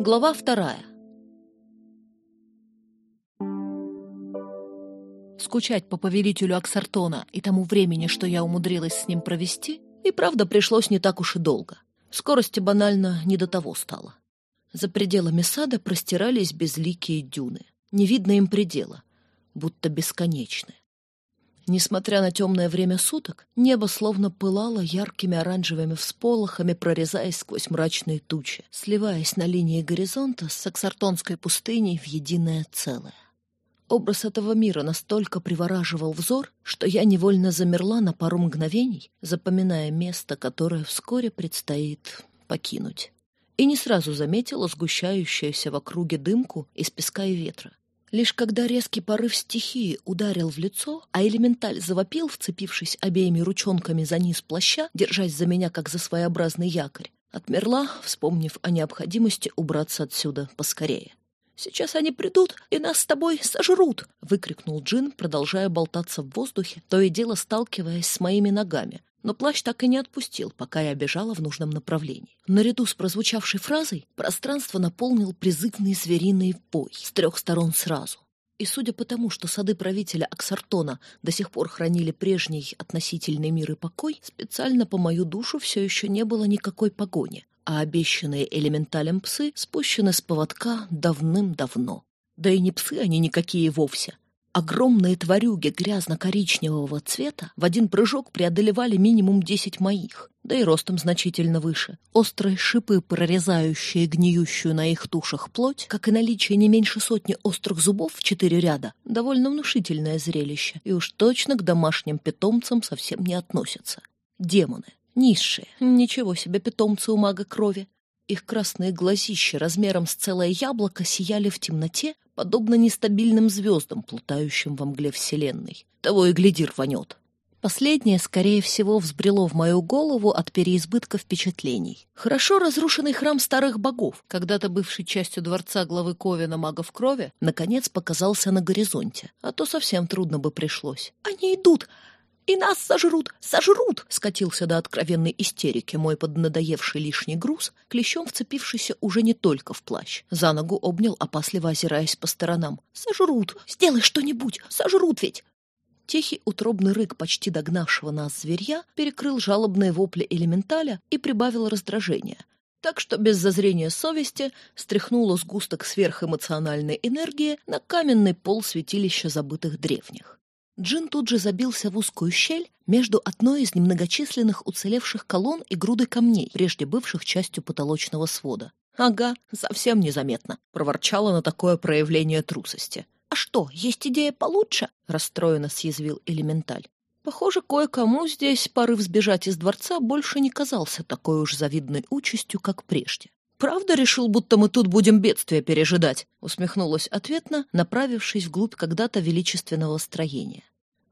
Глава вторая. Скучать по повелителю Аксартона и тому времени, что я умудрилась с ним провести, и правда пришлось не так уж и долго. Скорости банально не до того стало. За пределами сада простирались безликие дюны. Не видно им предела, будто бесконечные. Несмотря на темное время суток, небо словно пылало яркими оранжевыми всполохами, прорезаясь сквозь мрачные тучи, сливаясь на линии горизонта с Саксартонской пустыней в единое целое. Образ этого мира настолько привораживал взор, что я невольно замерла на пару мгновений, запоминая место, которое вскоре предстоит покинуть. И не сразу заметила сгущающуюся в округе дымку из песка и ветра. Лишь когда резкий порыв стихии ударил в лицо, а элементаль завопил, вцепившись обеими ручонками за низ плаща, держась за меня как за своеобразный якорь, отмерла, вспомнив о необходимости убраться отсюда поскорее. «Сейчас они придут и нас с тобой сожрут!» — выкрикнул Джин, продолжая болтаться в воздухе, то и дело сталкиваясь с моими ногами, но плащ так и не отпустил, пока я бежала в нужном направлении. Наряду с прозвучавшей фразой пространство наполнил призывный звериный бой с трех сторон сразу. И судя по тому, что сады правителя Аксартона до сих пор хранили прежний относительный мир и покой, специально по мою душу все еще не было никакой погони, а обещанные элементалем псы спущены с поводка давным-давно. Да и не псы они никакие вовсе, Огромные тварюги грязно-коричневого цвета в один прыжок преодолевали минимум десять моих, да и ростом значительно выше. Острые шипы, прорезающие гниющую на их тушах плоть, как и наличие не меньше сотни острых зубов в четыре ряда, довольно внушительное зрелище, и уж точно к домашним питомцам совсем не относятся. Демоны. Низшие. Ничего себе питомцы у мага крови. Их красные глазища размером с целое яблоко сияли в темноте, подобно нестабильным звездам, плутающим во мгле Вселенной. Того и гляди рванет. Последнее, скорее всего, взбрело в мою голову от переизбытка впечатлений. Хорошо разрушенный храм старых богов, когда-то бывший частью дворца главы Ковина магов крови, наконец показался на горизонте, а то совсем трудно бы пришлось. «Они идут! И нас сожрут! Сожрут!» Скатился до откровенной истерики мой поднадоевший лишний груз, клещом вцепившийся уже не только в плащ. За ногу обнял, опасливо озираясь по сторонам. «Сожрут! Сделай что-нибудь! Сожрут ведь!» Тихий утробный рык почти догнавшего нас зверья перекрыл жалобные вопли элементаля и прибавил раздражение. Так что без зазрения совести стряхнуло сгусток сверхэмоциональной энергии на каменный пол святилища забытых древних. Джин тут же забился в узкую щель между одной из немногочисленных уцелевших колонн и грудой камней, прежде бывших частью потолочного свода. «Ага, совсем незаметно», — проворчала на такое проявление трусости. «А что, есть идея получше?» — расстроенно съязвил Элементаль. Похоже, кое-кому здесь порыв сбежать из дворца больше не казался такой уж завидной участью, как прежде. «Правда решил, будто мы тут будем бедствие пережидать?» — усмехнулась ответно, направившись вглубь когда-то величественного строения.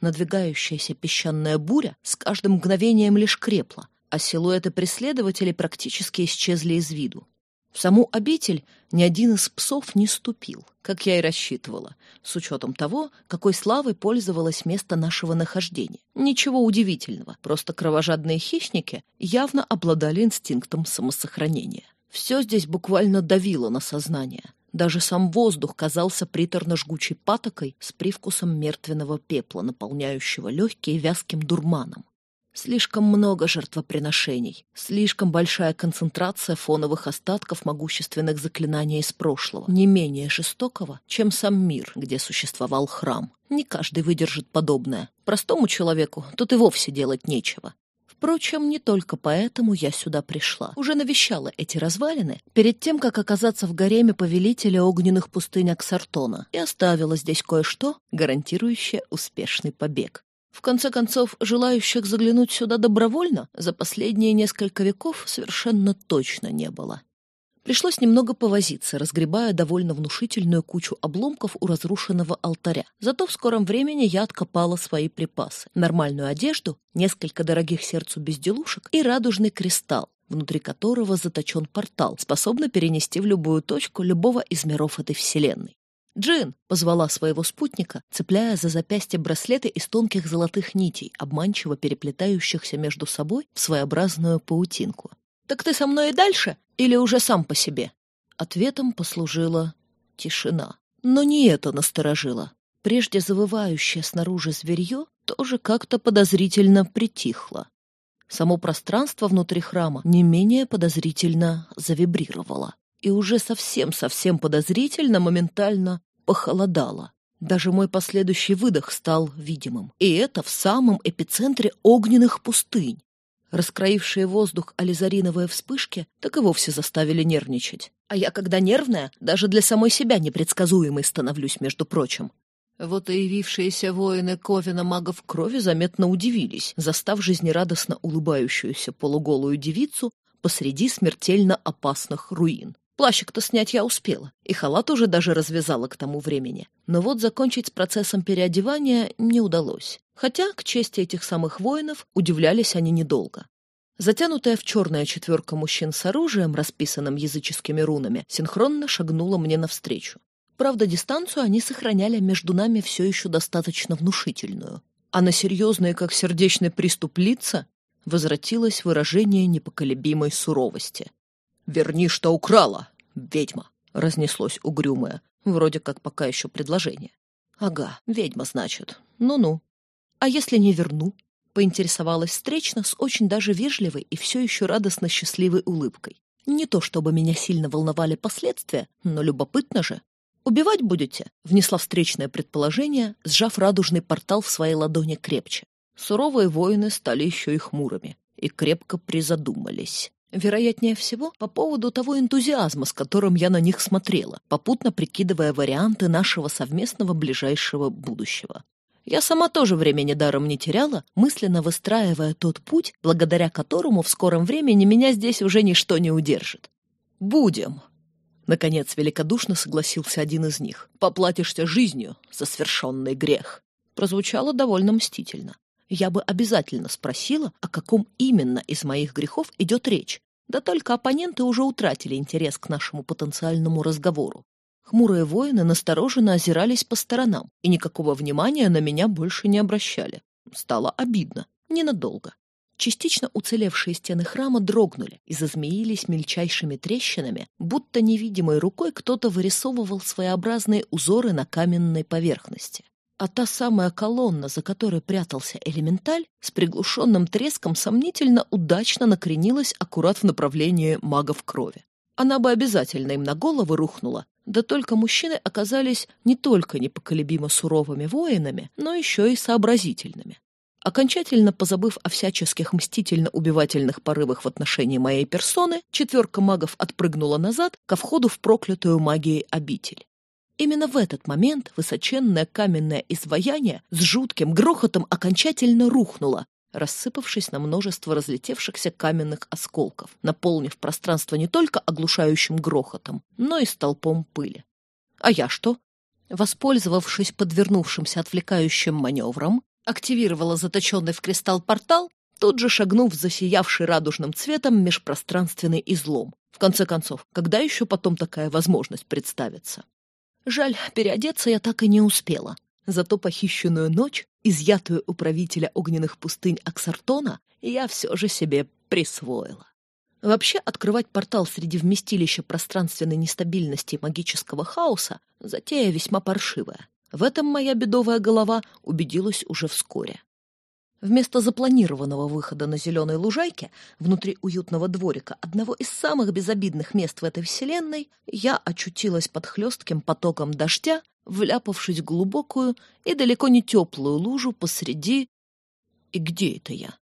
Надвигающаяся песчаная буря с каждым мгновением лишь крепла, а силуэты преследователей практически исчезли из виду. В саму обитель ни один из псов не ступил, как я и рассчитывала, с учетом того, какой славой пользовалось место нашего нахождения. Ничего удивительного, просто кровожадные хищники явно обладали инстинктом самосохранения. Все здесь буквально давило на сознание. Даже сам воздух казался приторно-жгучей патокой с привкусом мертвенного пепла, наполняющего легкие вязким дурманом. Слишком много жертвоприношений, слишком большая концентрация фоновых остатков могущественных заклинаний из прошлого, не менее жестокого, чем сам мир, где существовал храм. Не каждый выдержит подобное. Простому человеку тут и вовсе делать нечего. Впрочем, не только поэтому я сюда пришла. Уже навещала эти развалины перед тем, как оказаться в гареме повелителя огненных пустынь Аксартона и оставила здесь кое-что, гарантирующее успешный побег. В конце концов, желающих заглянуть сюда добровольно за последние несколько веков совершенно точно не было. Пришлось немного повозиться, разгребая довольно внушительную кучу обломков у разрушенного алтаря. Зато в скором времени я откопала свои припасы. Нормальную одежду, несколько дорогих сердцу безделушек и радужный кристалл, внутри которого заточен портал, способный перенести в любую точку любого из миров этой вселенной. «Джин!» — позвала своего спутника, цепляя за запястье браслеты из тонких золотых нитей, обманчиво переплетающихся между собой в своеобразную паутинку. «Так ты со мной и дальше? Или уже сам по себе?» Ответом послужила тишина. Но не это насторожило. Прежде завывающее снаружи зверье тоже как-то подозрительно притихло. Само пространство внутри храма не менее подозрительно завибрировало. И уже совсем-совсем подозрительно моментально похолодало. Даже мой последующий выдох стал видимым. И это в самом эпицентре огненных пустынь. Раскроившие воздух ализариновые вспышки так и вовсе заставили нервничать. А я, когда нервная, даже для самой себя непредсказуемой становлюсь, между прочим. Вот и явившиеся воины Ковина магов крови заметно удивились, застав жизнерадостно улыбающуюся полуголую девицу посреди смертельно опасных руин. Плащик-то снять я успела, и халат уже даже развязала к тому времени. Но вот закончить с процессом переодевания не удалось. Хотя, к чести этих самых воинов, удивлялись они недолго. Затянутая в черная четверка мужчин с оружием, расписанным языческими рунами, синхронно шагнула мне навстречу. Правда, дистанцию они сохраняли между нами все еще достаточно внушительную. А на серьезные, как сердечный приступ лица, возвратилось выражение непоколебимой суровости. «Верни, что украла, ведьма!» — разнеслось угрюмое, вроде как пока еще предложение. «Ага, ведьма, значит. Ну-ну. А если не верну?» — поинтересовалась встречно с очень даже вежливой и все еще радостно счастливой улыбкой. Не то чтобы меня сильно волновали последствия, но любопытно же. «Убивать будете?» — внесла встречное предположение, сжав радужный портал в своей ладони крепче. Суровые воины стали еще и хмурыми и крепко призадумались. Вероятнее всего, по поводу того энтузиазма, с которым я на них смотрела, попутно прикидывая варианты нашего совместного ближайшего будущего. Я сама тоже времени даром не теряла, мысленно выстраивая тот путь, благодаря которому в скором времени меня здесь уже ничто не удержит. «Будем!» Наконец великодушно согласился один из них. «Поплатишься жизнью за свершенный грех!» Прозвучало довольно мстительно я бы обязательно спросила, о каком именно из моих грехов идет речь. Да только оппоненты уже утратили интерес к нашему потенциальному разговору. Хмурые воины настороженно озирались по сторонам и никакого внимания на меня больше не обращали. Стало обидно. Ненадолго. Частично уцелевшие стены храма дрогнули и зазмеились мельчайшими трещинами, будто невидимой рукой кто-то вырисовывал своеобразные узоры на каменной поверхности а та самая колонна, за которой прятался элементаль, с приглушенным треском сомнительно удачно накренилась аккурат в направлении магов крови. Она бы обязательно им на головы рухнула, да только мужчины оказались не только непоколебимо суровыми воинами, но еще и сообразительными. Окончательно позабыв о всяческих мстительно-убивательных порывах в отношении моей персоны, четверка магов отпрыгнула назад ко входу в проклятую магией обитель. Именно в этот момент высоченное каменное изваяние с жутким грохотом окончательно рухнуло, рассыпавшись на множество разлетевшихся каменных осколков, наполнив пространство не только оглушающим грохотом, но и столпом пыли. А я что? Воспользовавшись подвернувшимся отвлекающим маневром, активировала заточенный в кристалл портал, тут же шагнув в засиявший радужным цветом межпространственный излом. В конце концов, когда еще потом такая возможность представится? Жаль, переодеться я так и не успела. Зато похищенную ночь, изъятую у правителя огненных пустынь Аксартона, я все же себе присвоила. Вообще, открывать портал среди вместилища пространственной нестабильности и магического хаоса — затея весьма паршивая. В этом моя бедовая голова убедилась уже вскоре. Вместо запланированного выхода на зеленой лужайке внутри уютного дворика, одного из самых безобидных мест в этой вселенной, я очутилась под хлестким потоком дождя, вляпавшись в глубокую и далеко не теплую лужу посреди... И где это я?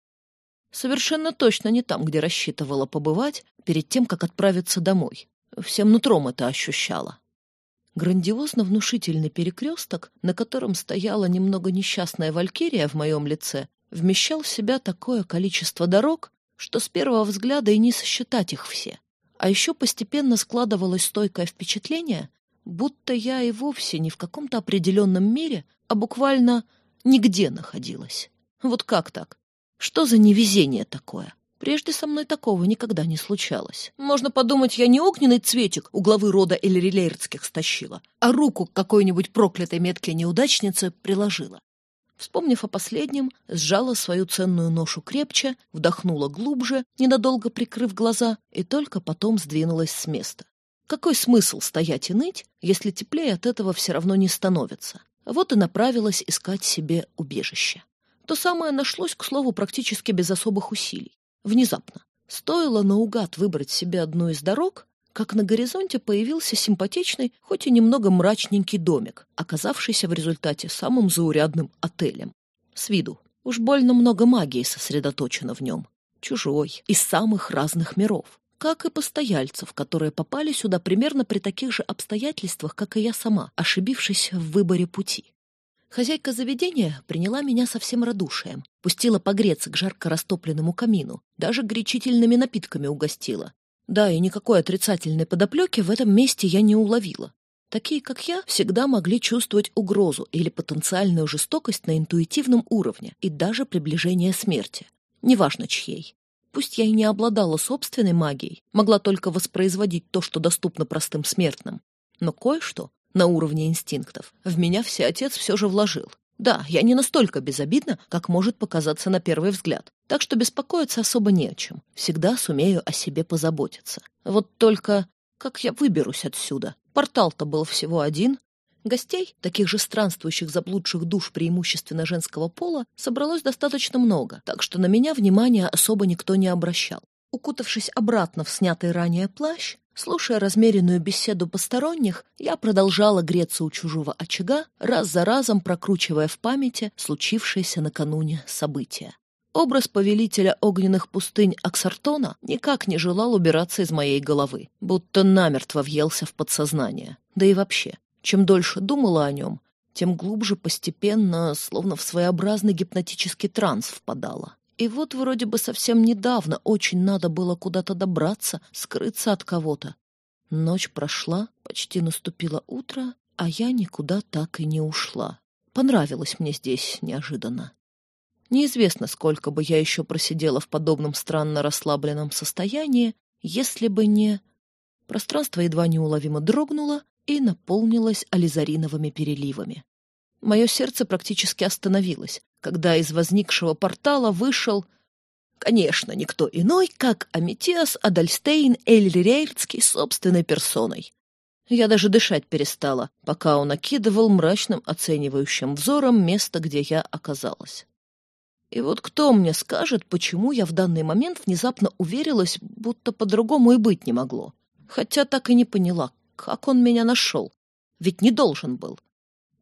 Совершенно точно не там, где рассчитывала побывать перед тем, как отправиться домой. Всем нутром это ощущала. Грандиозно внушительный перекресток, на котором стояла немного несчастная валькирия в моем лице, вмещал в себя такое количество дорог, что с первого взгляда и не сосчитать их все. А еще постепенно складывалось стойкое впечатление, будто я и вовсе не в каком-то определенном мире, а буквально нигде находилась. Вот как так? Что за невезение такое? Прежде со мной такого никогда не случалось. Можно подумать, я не огненный цветик у главы рода Эльрилейрдских стащила, а руку к какой-нибудь проклятой метке неудачницы приложила. Вспомнив о последнем, сжала свою ценную ношу крепче, вдохнула глубже, ненадолго прикрыв глаза, и только потом сдвинулась с места. Какой смысл стоять и ныть, если теплее от этого все равно не становится? Вот и направилась искать себе убежище. То самое нашлось, к слову, практически без особых усилий. Внезапно. Стоило наугад выбрать себе одну из дорог, как на горизонте появился симпатичный, хоть и немного мрачненький домик, оказавшийся в результате самым заурядным отелем. С виду. Уж больно много магии сосредоточено в нем. Чужой, из самых разных миров. Как и постояльцев, которые попали сюда примерно при таких же обстоятельствах, как и я сама, ошибившись в выборе пути. Хозяйка заведения приняла меня со всем радушием, пустила погреться к жарко растопленному камину, даже горячительными напитками угостила. Да, и никакой отрицательной подоплеки в этом месте я не уловила. Такие, как я, всегда могли чувствовать угрозу или потенциальную жестокость на интуитивном уровне и даже приближение смерти. Неважно чьей. Пусть я и не обладала собственной магией, могла только воспроизводить то, что доступно простым смертным. Но кое-что на уровне инстинктов в меня всеотец все же вложил. Да, я не настолько безобидна, как может показаться на первый взгляд, так что беспокоиться особо не о чем. Всегда сумею о себе позаботиться. Вот только как я выберусь отсюда? Портал-то был всего один. Гостей, таких же странствующих заблудших душ преимущественно женского пола, собралось достаточно много, так что на меня внимания особо никто не обращал. Укутавшись обратно в снятый ранее плащ, слушая размеренную беседу посторонних, я продолжала греться у чужого очага, раз за разом прокручивая в памяти случившееся накануне события. Образ повелителя огненных пустынь Аксартона никак не желал убираться из моей головы, будто намертво въелся в подсознание. Да и вообще, чем дольше думала о нем, тем глубже постепенно, словно в своеобразный гипнотический транс впадала. И вот вроде бы совсем недавно очень надо было куда-то добраться, скрыться от кого-то. Ночь прошла, почти наступило утро, а я никуда так и не ушла. Понравилось мне здесь неожиданно. Неизвестно, сколько бы я еще просидела в подобном странно расслабленном состоянии, если бы не... Пространство едва неуловимо дрогнуло и наполнилось ализариновыми переливами. Мое сердце практически остановилось, когда из возникшего портала вышел... Конечно, никто иной, как Аметиас Адальстейн Эльрирейрцкий собственной персоной. Я даже дышать перестала, пока он окидывал мрачным оценивающим взором место, где я оказалась. И вот кто мне скажет, почему я в данный момент внезапно уверилась, будто по-другому и быть не могло? Хотя так и не поняла, как он меня нашел. Ведь не должен был.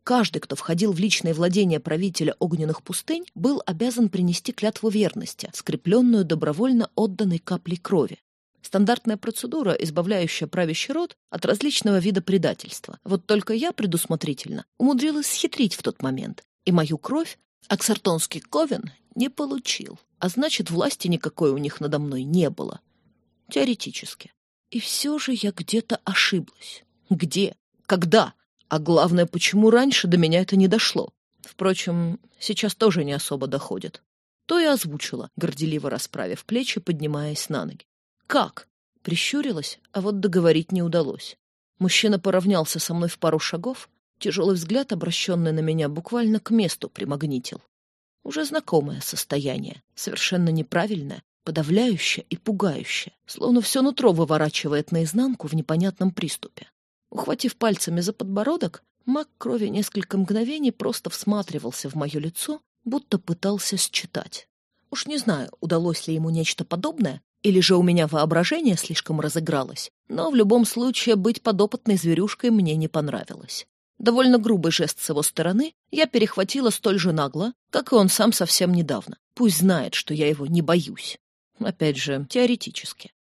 Каждый, кто входил в личное владение правителя огненных пустынь, был обязан принести клятву верности, скрепленную добровольно отданной каплей крови. Стандартная процедура, избавляющая правящий род от различного вида предательства. Вот только я предусмотрительно умудрилась схитрить в тот момент, и мою кровь Аксартонский ковен не получил, а значит, власти никакой у них надо мной не было. Теоретически. И все же я где-то ошиблась. Где? Когда? А главное, почему раньше до меня это не дошло? Впрочем, сейчас тоже не особо доходит. То и озвучила, горделиво расправив плечи, поднимаясь на ноги. «Как?» Прищурилась, а вот договорить не удалось. Мужчина поравнялся со мной в пару шагов, тяжелый взгляд, обращенный на меня, буквально к месту примагнитил. Уже знакомое состояние, совершенно неправильное, подавляющее и пугающее, словно все нутро выворачивает наизнанку в непонятном приступе. Ухватив пальцами за подбородок, маг крови несколько мгновений просто всматривался в мое лицо, будто пытался считать. Уж не знаю, удалось ли ему нечто подобное, или же у меня воображение слишком разыгралось, но в любом случае быть подопытной зверюшкой мне не понравилось. Довольно грубый жест с его стороны я перехватила столь же нагло, как и он сам совсем недавно. Пусть знает, что я его не боюсь. Опять же, теоретически.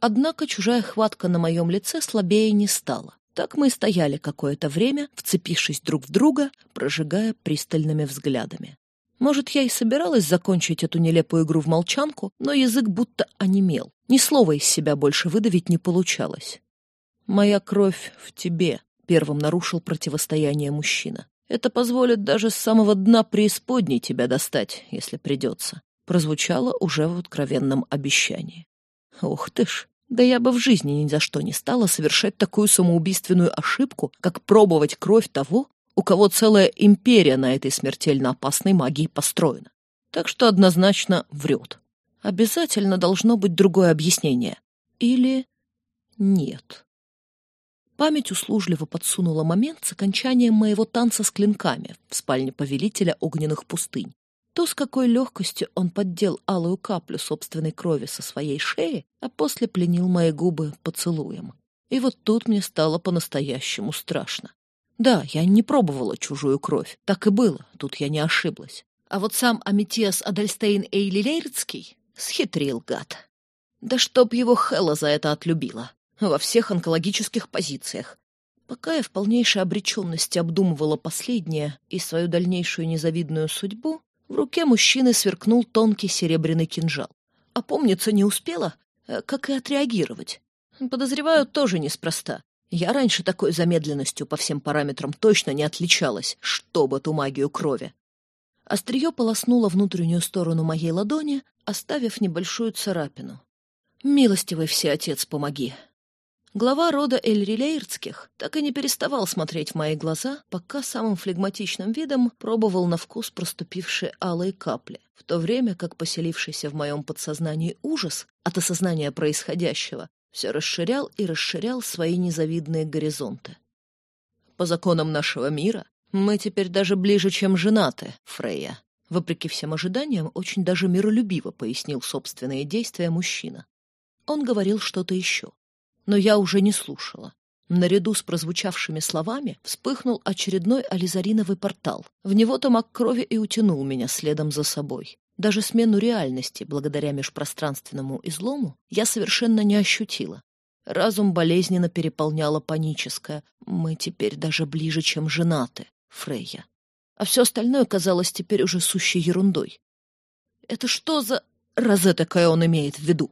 Однако чужая хватка на моем лице слабее не стала. Так мы и стояли какое-то время, вцепившись друг в друга, прожигая пристальными взглядами. Может, я и собиралась закончить эту нелепую игру в молчанку, но язык будто онемел. Ни слова из себя больше выдавить не получалось. «Моя кровь в тебе», первым нарушил противостояние мужчина. «Это позволит даже с самого дна преисподней тебя достать, если придется», прозвучало уже в откровенном обещании. «Ух ты ж! Да я бы в жизни ни за что не стала совершать такую самоубийственную ошибку, как пробовать кровь того, у кого целая империя на этой смертельно опасной магии построена. Так что однозначно врет. Обязательно должно быть другое объяснение. Или нет. Память услужливо подсунула момент с окончанием моего танца с клинками в спальне повелителя огненных пустынь. То, с какой легкостью он поддел алую каплю собственной крови со своей шеи, а после пленил мои губы поцелуем. И вот тут мне стало по-настоящему страшно. Да, я не пробовала чужую кровь. Так и было, тут я не ошиблась. А вот сам Аметиас Адельстейн Эйлилейрцкий схитрил, гад. Да чтоб его Хела за это отлюбила. Во всех онкологических позициях. Пока я в полнейшей обреченности обдумывала последнее и свою дальнейшую незавидную судьбу, в руке мужчины сверкнул тонкий серебряный кинжал. Опомниться не успела, э, как и отреагировать. Подозреваю, тоже неспроста. Я раньше такой замедленностью по всем параметрам точно не отличалась, чтобы ту магию крови. Острие полоснуло внутреннюю сторону моей ладони, оставив небольшую царапину. «Милостивый всеотец, помоги!» Глава рода Эльрилейрдских так и не переставал смотреть в мои глаза, пока самым флегматичным видом пробовал на вкус проступившие алые капли, в то время как поселившийся в моем подсознании ужас от осознания происходящего все расширял и расширял свои незавидные горизонты. По законам нашего мира мы теперь даже ближе, чем женаты, Фрейя. Вопреки всем ожиданиям, очень даже миролюбиво пояснил собственные действия мужчина. Он говорил что-то еще но я уже не слушала. Наряду с прозвучавшими словами вспыхнул очередной ализариновый портал. В него-то маг крови и утянул меня следом за собой. Даже смену реальности, благодаря межпространственному излому, я совершенно не ощутила. Разум болезненно переполняла паническая. Мы теперь даже ближе, чем женаты, Фрейя. А все остальное казалось теперь уже сущей ерундой. Это что за... Розетокая он имеет в виду?